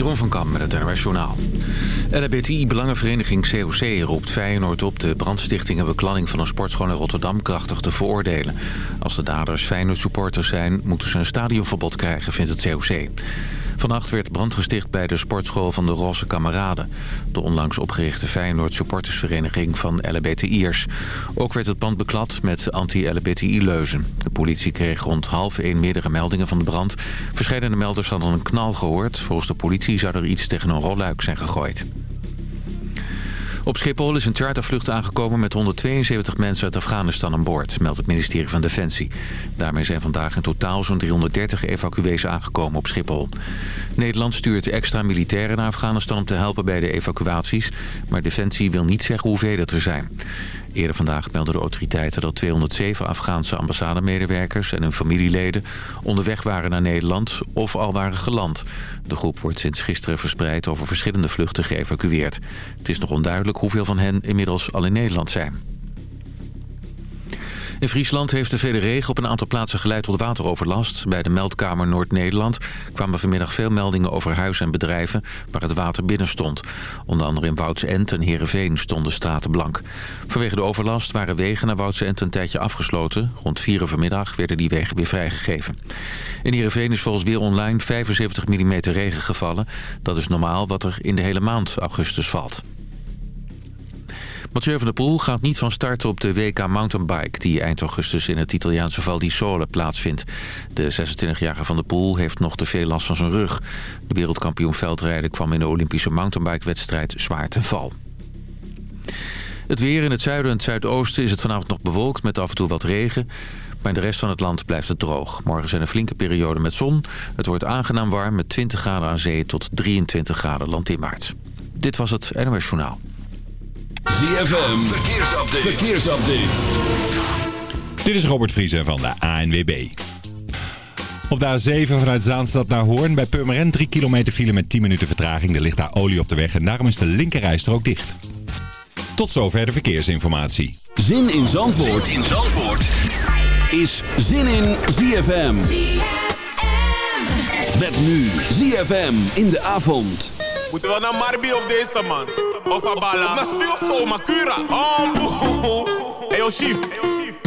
Jeroen van Kam met het NRS Journaal. LHBTI-belangenvereniging COC roept Feyenoord op... de brandstichting en beklanning van een sportschool in Rotterdam krachtig te veroordelen. Als de daders Feyenoord-supporters zijn, moeten ze een stadionverbod krijgen, vindt het COC. Vannacht werd brand gesticht bij de sportschool van de Rosse Kameraden. De onlangs opgerichte Feyenoord supportersvereniging van LHBTI'ers. Ook werd het pand beklad met anti-LHBTI-leuzen. De politie kreeg rond half één meerdere meldingen van de brand. Verscheidene melders hadden een knal gehoord. Volgens de politie zou er iets tegen een rolluik zijn gegooid. Op Schiphol is een chartervlucht aangekomen met 172 mensen uit Afghanistan aan boord, meldt het ministerie van Defensie. Daarmee zijn vandaag in totaal zo'n 330 evacuees aangekomen op Schiphol. Nederland stuurt extra militairen naar Afghanistan om te helpen bij de evacuaties, maar Defensie wil niet zeggen hoeveel het er zijn. Eerder vandaag meldden de autoriteiten dat 207 Afghaanse ambassademedewerkers en hun familieleden onderweg waren naar Nederland of al waren geland. De groep wordt sinds gisteren verspreid over verschillende vluchten geëvacueerd. Het is nog onduidelijk hoeveel van hen inmiddels al in Nederland zijn. In Friesland heeft de vele regen op een aantal plaatsen geleid tot wateroverlast. Bij de meldkamer Noord-Nederland kwamen vanmiddag veel meldingen over huizen en bedrijven waar het water binnen stond. Onder andere in Woudse End en Heerenveen stonden straten blank. Vanwege de overlast waren wegen naar Woudse End een tijdje afgesloten. Rond 4 uur vanmiddag werden die wegen weer vrijgegeven. In Heerenveen is volgens Weer Online 75 mm regen gevallen. Dat is normaal wat er in de hele maand augustus valt. Mathieu van der Poel gaat niet van start op de WK Mountainbike... die eind augustus in het Italiaanse Val di Sole plaatsvindt. De 26-jarige van der Poel heeft nog te veel last van zijn rug. De wereldkampioen veldrijden kwam in de Olympische mountainbike-wedstrijd zwaar te val. Het weer in het zuiden en het zuidoosten is het vanavond nog bewolkt... met af en toe wat regen. Maar in de rest van het land blijft het droog. Morgen zijn er flinke perioden met zon. Het wordt aangenaam warm met 20 graden aan zee tot 23 graden landinwaarts. Dit was het NOS Journaal. ZFM, verkeersupdate. verkeersupdate. Dit is Robert Vriezen van de ANWB. Op de A7 vanuit Zaanstad naar Hoorn bij Purmerend 3 kilometer file met 10 minuten vertraging. Er ligt daar olie op de weg en daarom is de linkerrijstrook dicht. Tot zover de verkeersinformatie. Zin in Zandvoort, zin in Zandvoort. is Zin in ZFM. ZFM. Met nu ZFM in de avond. Moeten we naar Marbi op deze man? Of Abala? Maar zo, Makura. Oh, boe. Hey, yo, chief.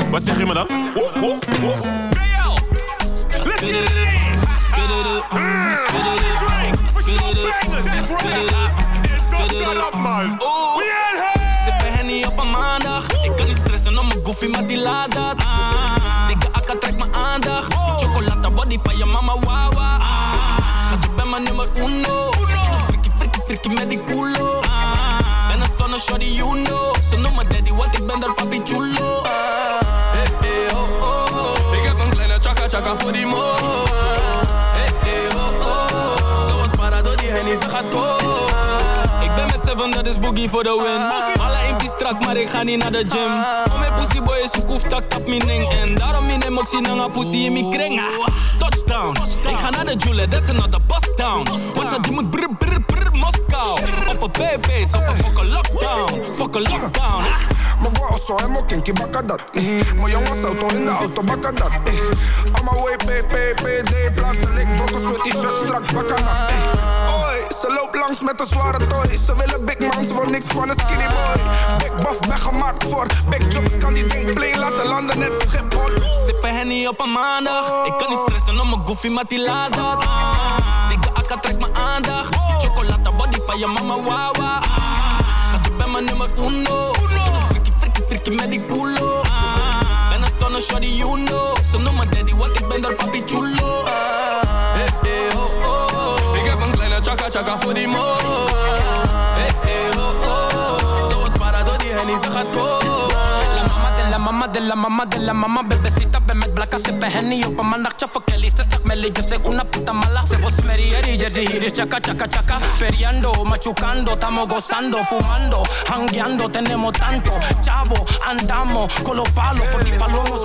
Wat zeg je me dan? Oeh, oeh, oeh. BL. Let's get it. Spit it up. Spit it up. Spit it up. Spit it up. Spit it up, man. Sippen Henny op een maandag. Ik kan niet stressen om mijn goofy, maar die laat dat. Ah. Dikke akka trekt mijn aandacht. Chocolata body van je mama, wawa. Frikkie met die culo. Ah, ben een stunner, shorty, you know. Ze noemen daddy, want ik ben dat papi chulo. Ah, hey, hey, oh, oh. Ik heb een kleine chaka chaka voor die mo. Hey, hey, oh, oh. Zo wat para door die hennie, ze gaat komen. Ik ben met seven, dat is boogie voor de win. Alle in die strak, maar ik ga niet naar de gym. Om mijn pussy boy is een koef, tak tap mijn ding. En daarom in hem ook zien een pussy in mijn kring. Touchdown, ik ga naar de Jule, that's another bust down. Wat je die moet brr brr Moskou. Op een baby's, op een fucking lockdown. Fucking lockdown. Mijn bro zo helemaal kinky bakken dat. Mijn jongens auto in de auto bakken dat. Allemaal way PPPD, blaster lik, brokken, sweat t-shirt, strak bakken dat. Oi, ze loopt langs met een zware toy. Ze willen big man, ze wil niks van een skinny boy. Big buff, ben gemaakt voor big jobs, kan die ding play laten landen net Schiphol. Sippen Henny op een maandag. Ik kan niet stressen om mijn goofy, maar die laat dat. Dikke akka trekt mijn aandacht. Chocolata body je mama, wawa. Schat, je bent mijn nummer uno. Frikkie, frikkie, frikkie met die culo. Ben een stunner, shorty, you know. Ze noemen daddy, want ik ben daar papi chulo. Hey, hey, oh, oh. Ik heb een kleine chaka chaka voor die mo. Hey, hey, oh, oh. Zo wat para door die hennie, ze gaat komen. La mama de la mama de la mama. Bebecita, ven met blakka, sippen henny op een maandagje Voor Kelly, ze zegt una puta mala. Se vos merieri, jersey, hier is chaka, chaka, Periando, machucando, estamos gozando Fumando, hangueando, tenemos tanto. Chavo, andamos con los palos Voor die palomos,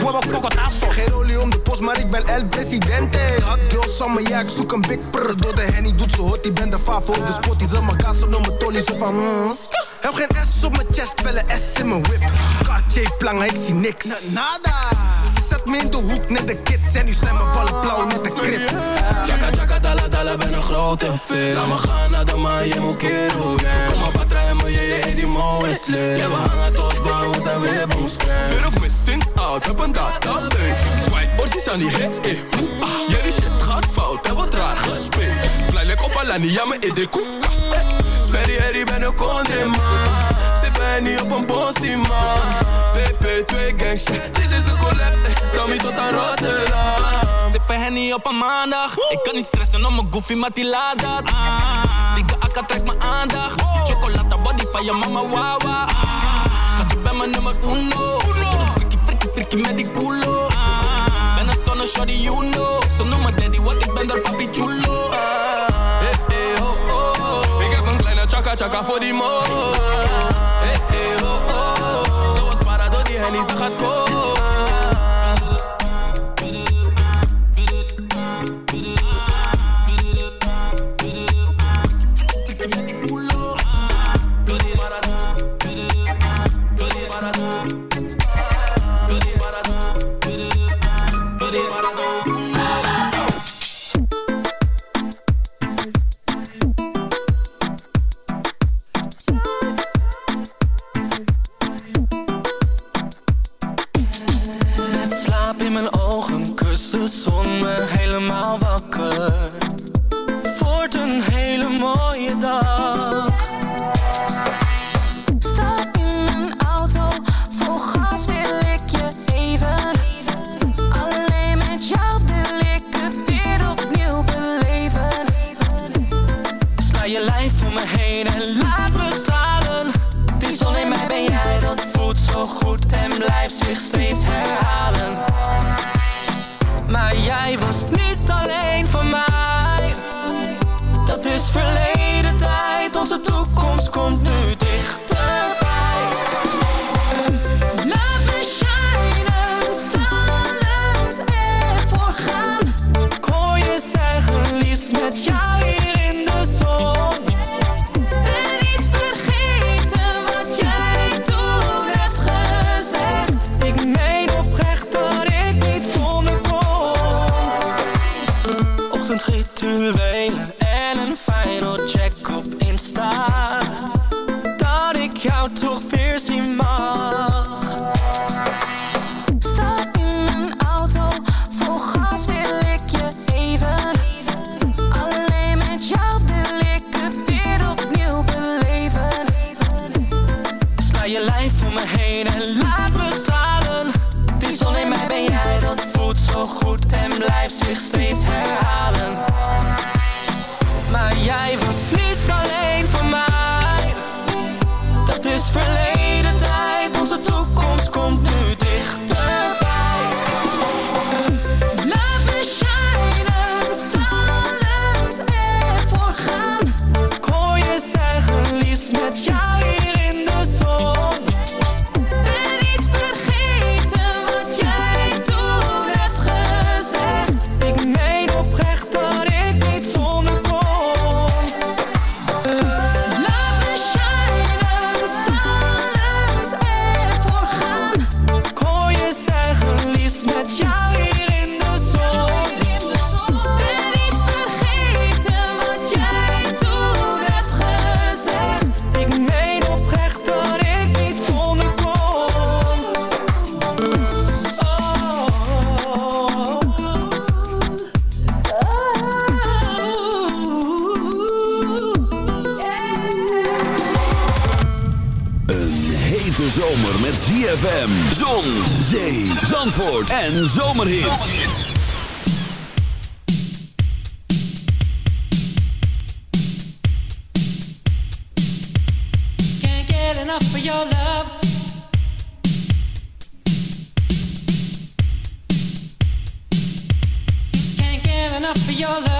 huevos, cocotazos Geen de post, maar ik ben el presidente. Hot girl summer, ja ik zoek een big prr Door de henny doet ze hot, die ben de favo de spot Die ze mijn gas mijn tolly, ze van. Heb geen S op mijn chest, wel een S in mijn whip. Cartier plangen, ik zie niks. Nada. Ze zet me in de hoek, net de kids. En nu zijn mijn ballen blauw, net de krip. Chaka chaka dala dala ben een grote fit Laat me gaan naar de Miami Kero, yeah Kom maar patra en me, je je die mo is Ja, we hangen tot bang, we zijn weer van scratch Fear of missing out, heb een database Swipe, orsies aan die hit, eh, hoe, ah. Jullie shit gaat fout, heb wat raar gespeeld. Fly like op Alani, ja, me idee koef, kaf, eh Sperry, herrie, ben een country man. Zit ben niet op een bossie, man PP2 gang shit, dit is een collab, eh Tommy tot aan Rotterdam. Sippen Henny op een maandag. Ik kan niet stressen om mijn goofy, maar die laat dat. Ah. Dikke akka trekt mijn aandacht. Chocolata body van je mama, wawa. Ah. Schat, je bent mijn nummer uno. Frikkie, frikkie, frikkie met die kleine chaka chaka voor die En een final check op Insta. Dat ik jou toch weer your love.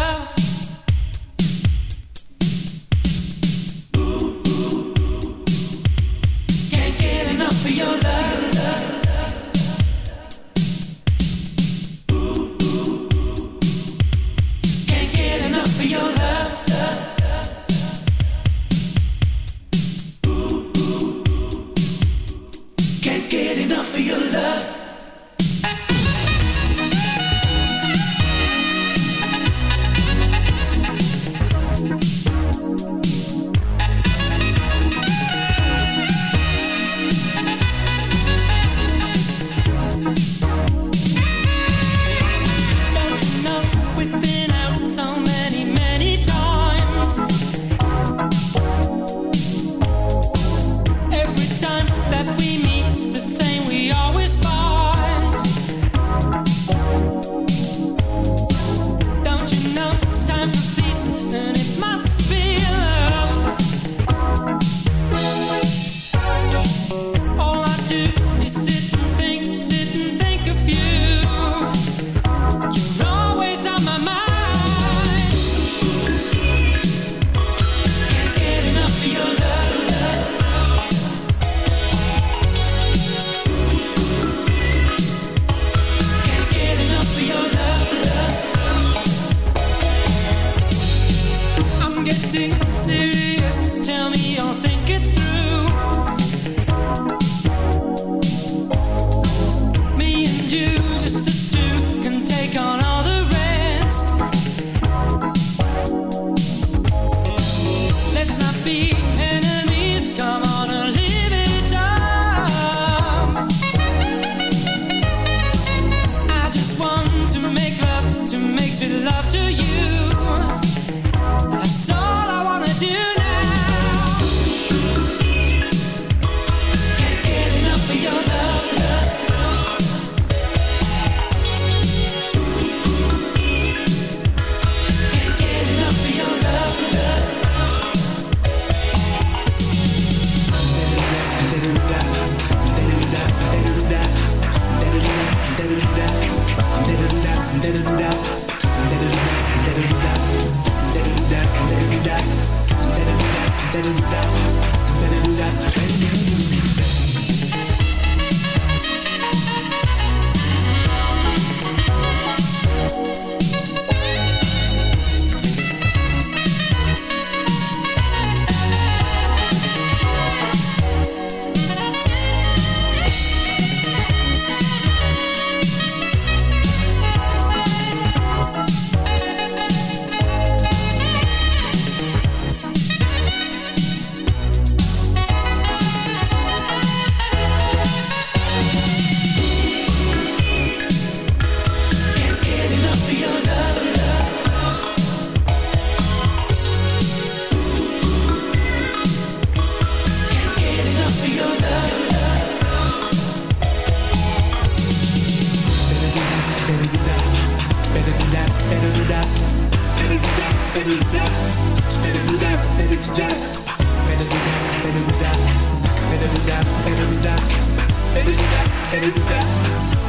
baby do that, baby do that,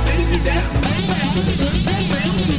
baby do that, baby do that.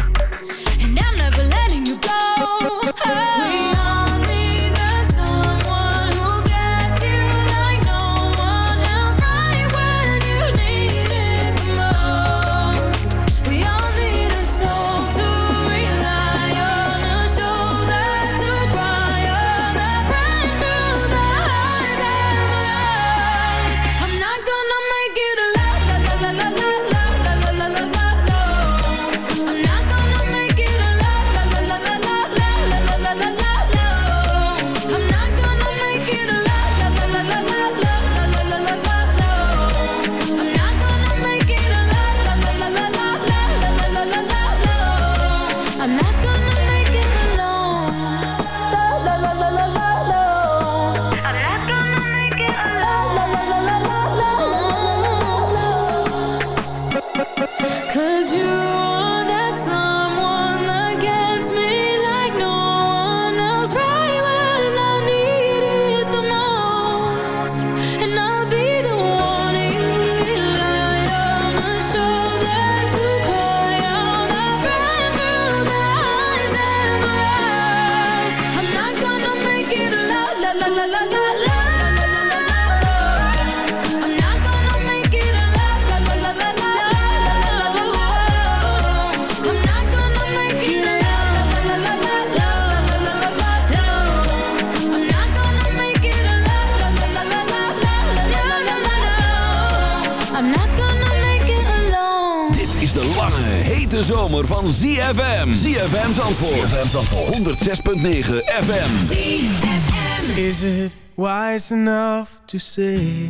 106.9 FM. Is it wise enough to say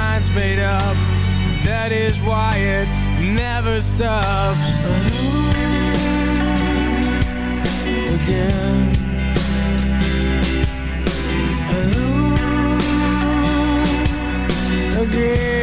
made up. That is why it never stops. Again. Again.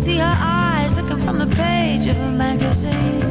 see her eyes looking from the page of a magazine.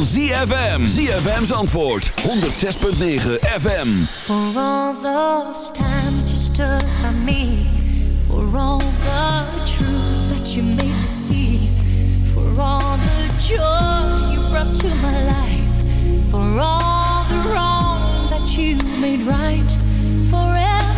ZFM. ZFM's antwoord. 106.9 FM. For all those times you stood by me. For all the truth that you made me see. For all the joy you brought to my life. For all the wrong that you made right. when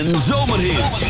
en zomerhits.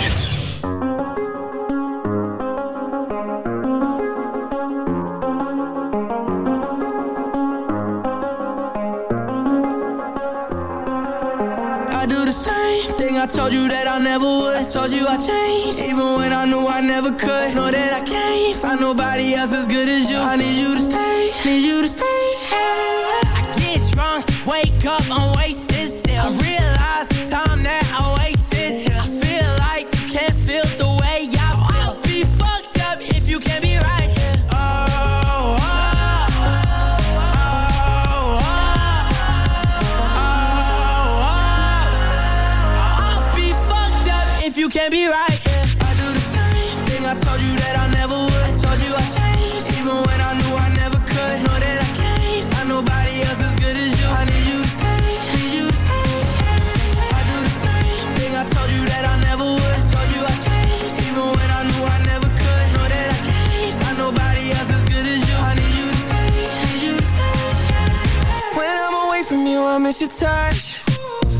miss your touch.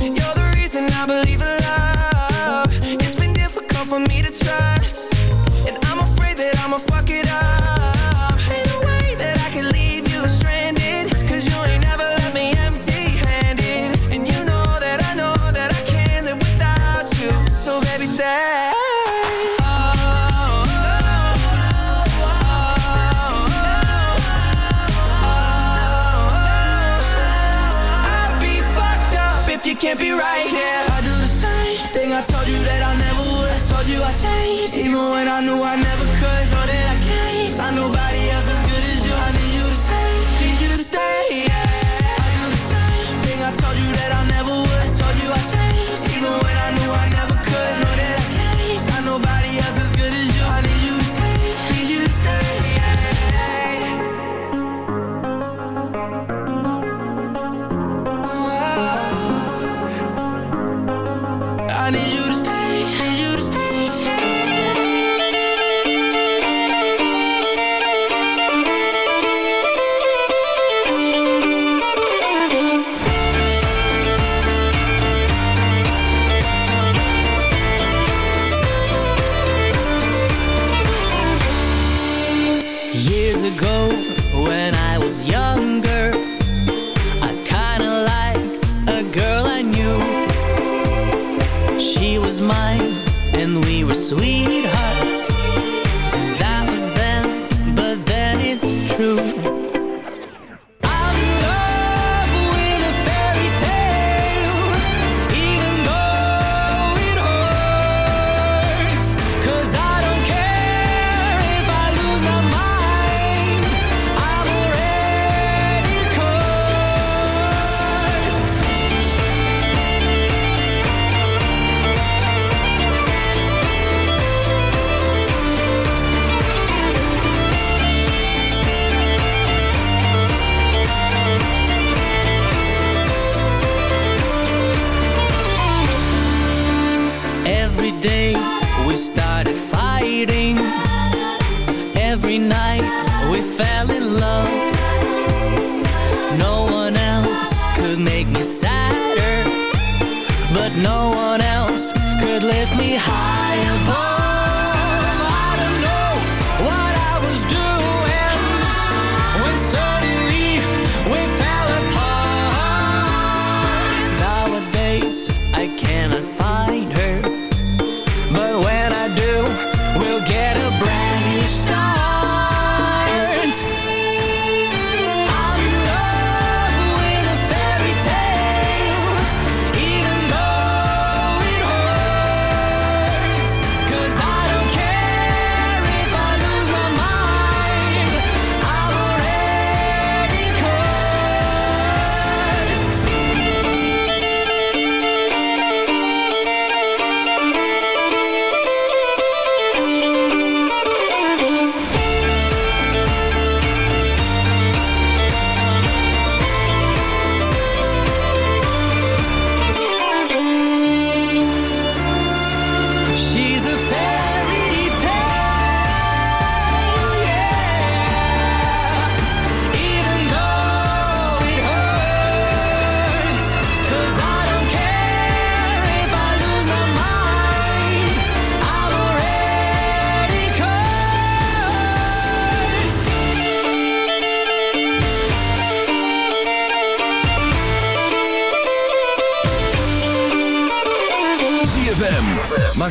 You're the reason I believe in love. It's been difficult for me to trust. And I'm afraid that I'ma fuck it up. I knew I never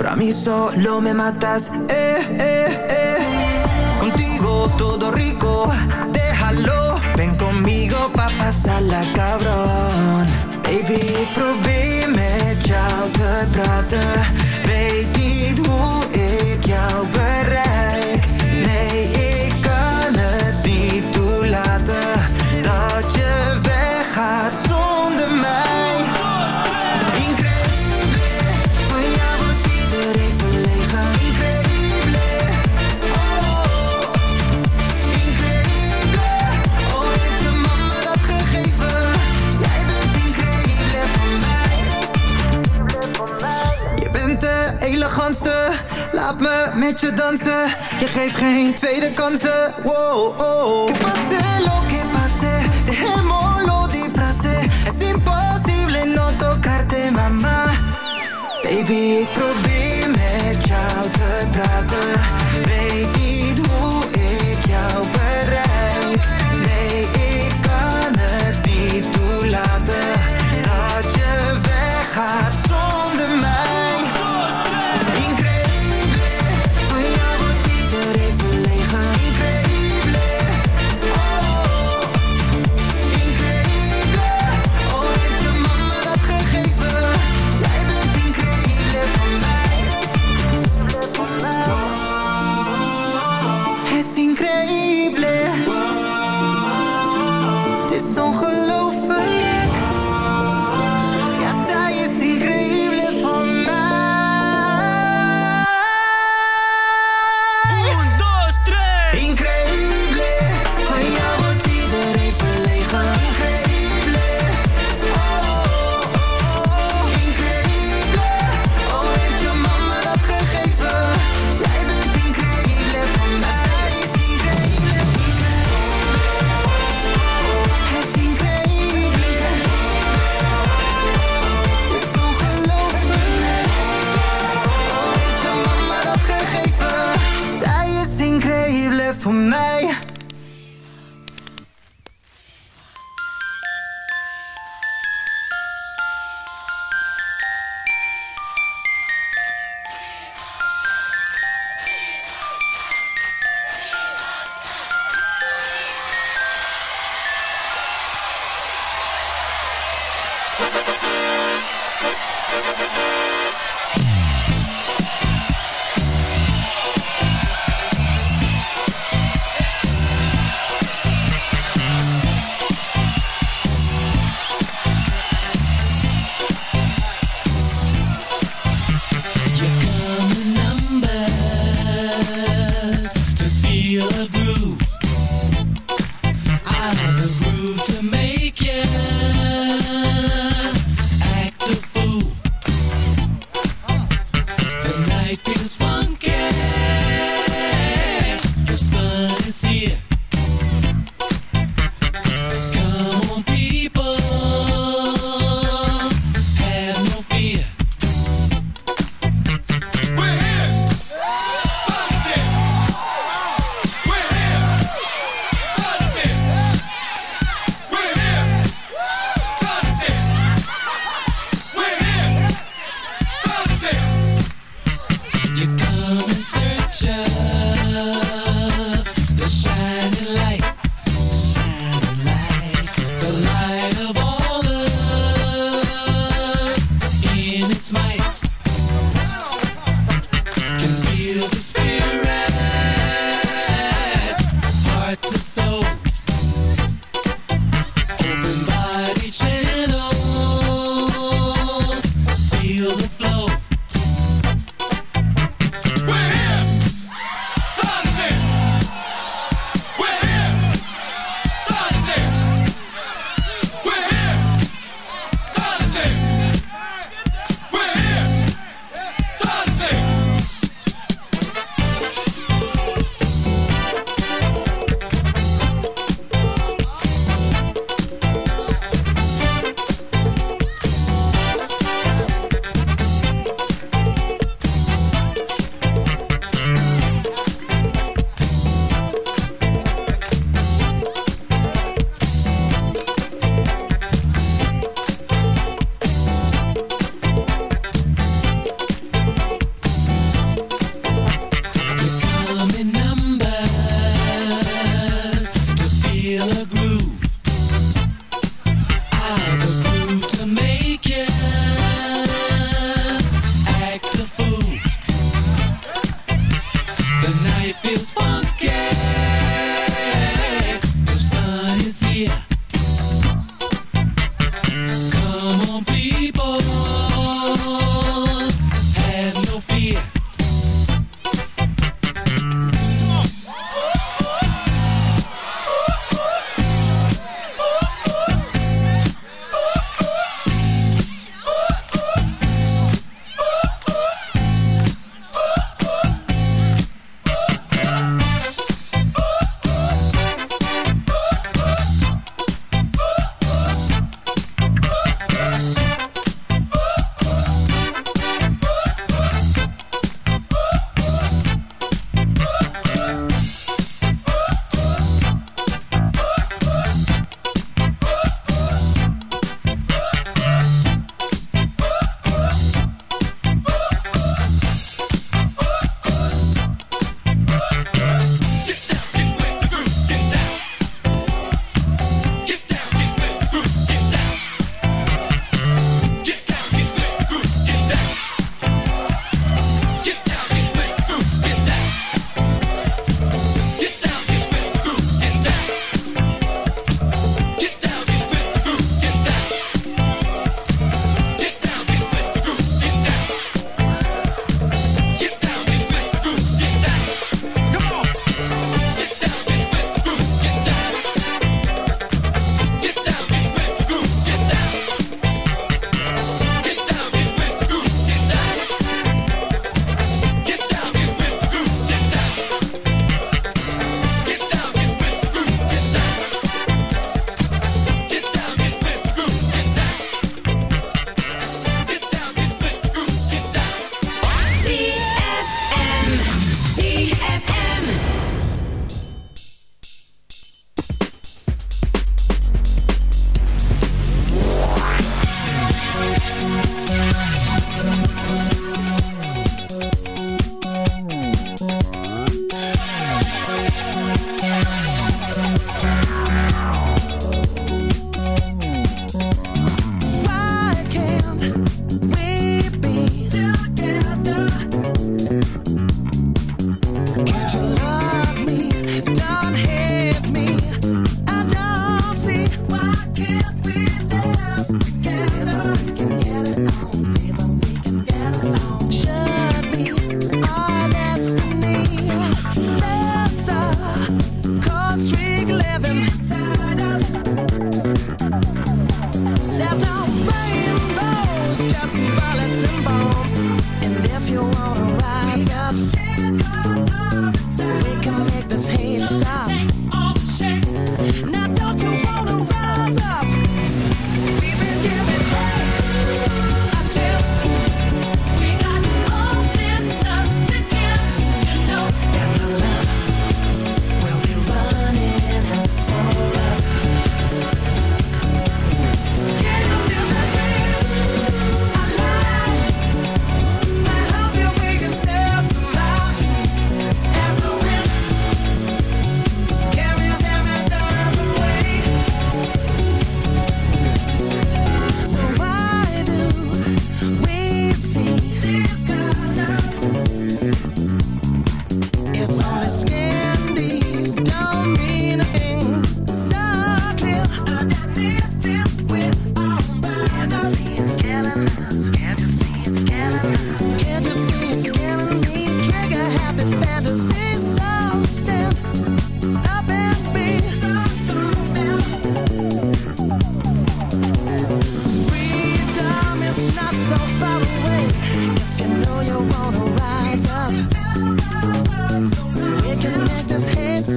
Pero a mí solo me matas, eh, eh, eh. Contigo todo rico, déjalo. Ven conmigo pa' pasarla, cabrón. Baby, ik probeer met jou te praten. Weet niet hoe ik. met je dansen. Geeft geen tweede kansen. Wow, oh. Que pase lo que pase, dejémoslo disfrace. Es imposible no tocarte, mama. Baby, ik probeer.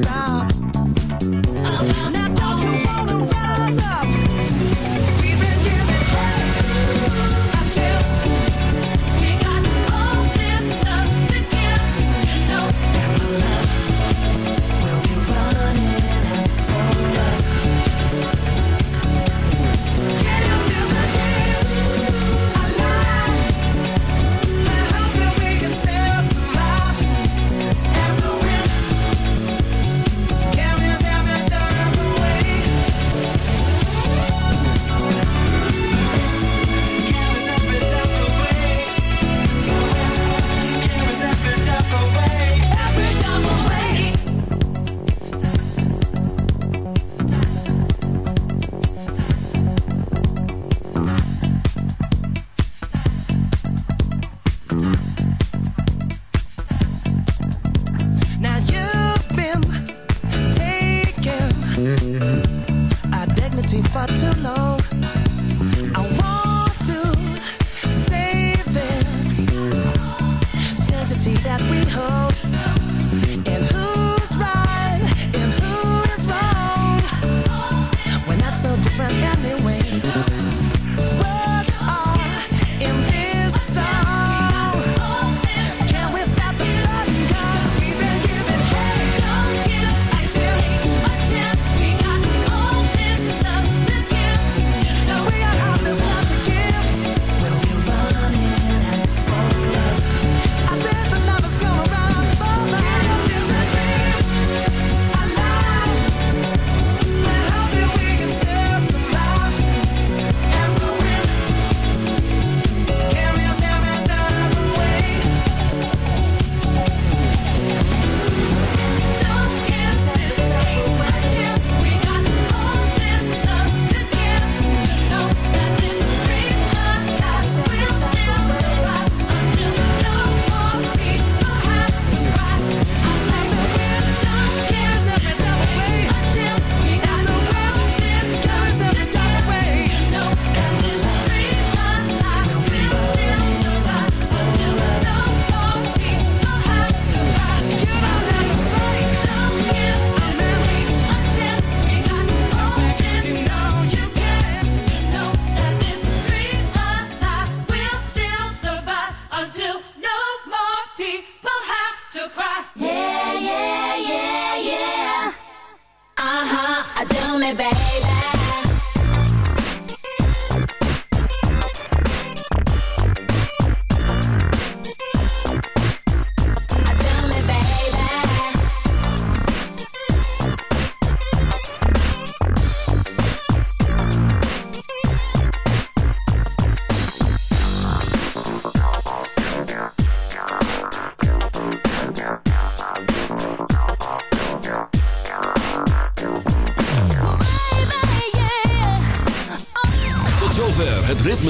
stop.